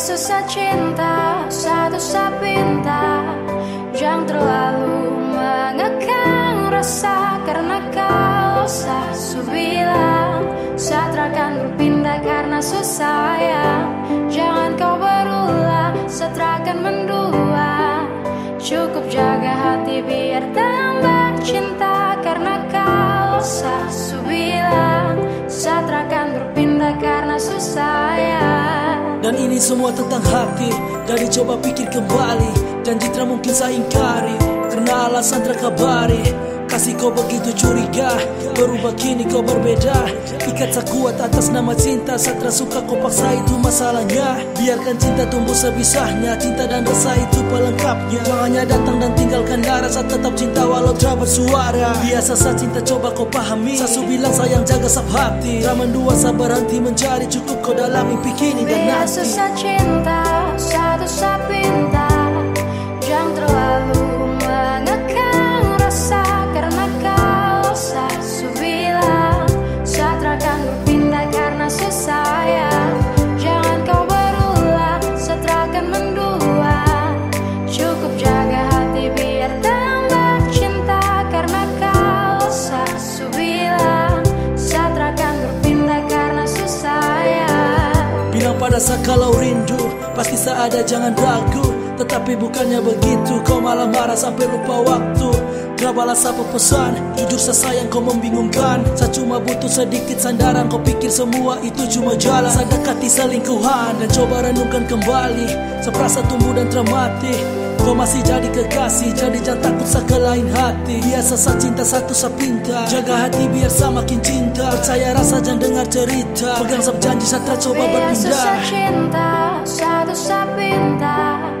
susah cinta, satu sapinta Jangan terlalu mengekang rasa Karena kau sah bilang Satrakan berpindah karena susah Jangan kau berulah, satrakan mendua. Cukup jaga hati biar tambah cinta ini semua tentang hati. Jadi coba pikir kembali Dan tak mungkin saya ingkari. Karena alasan terkabari Kasih kau begitu curiga Berubah kini kau berbeda. Ikat tak kuat atas nama cinta Satra suka kau paksa itu masalahnya. Biarkan cinta tumbuh sebisahnya Cinta dan rasa itu pelengkapnya. Jangannya datang dan tinggalkan darah Saat tetap cinta walau tak bersuara. Biasa saat cinta coba kau pahami. Sasu bilang sayang jaga sab hati. Ramen dua sabar berhenti mencari Cukup kau dalam mimpi kini dan nanti. Biasa cinta rasa kalau rindu Pasti seada jangan ragu Tetapi bukannya begitu. Kau malah marah sampai lupa waktu. Gak balas apa pesan. Jujur saya sayang kau membingungkan. Saya cuma butuh sedikit sandaran. Kau pikir semua itu cuma jalan. Saya dekati selingkuhan Dan coba renungkan kembali. Seperasa tumbuh dan termati. Kau masih jadi kekasih Jadi jangan takut sa ke lain hati. Biasa sa cinta satu sa pinta. Jaga hati biar sa makin cinta. Percaya rasa jangan dengar cerita. Pegang sab janji sa coba berpindah. Biasa sa cinta satu sa pinta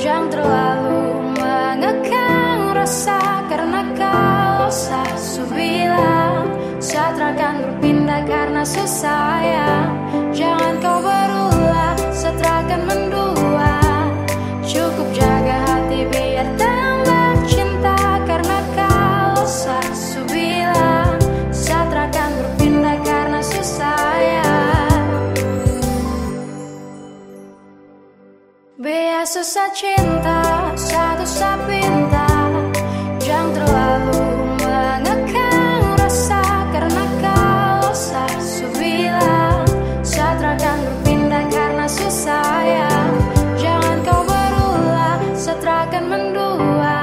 Jangan terlalu mengekang rasa Karena kau sa bilang. Satra akan berpindah karena susah ya Jangan kau Biasa susah cinta Satu sapinta. Jangan terlalu mengekang rasa Karena kau sah bilang Satra akan berpindah karena susah ya akan mendua.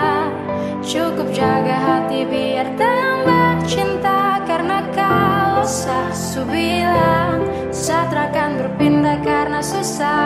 Cukup jaga hati biar tambah cinta Karena kau sah bilang Saat akan berpindah karena susah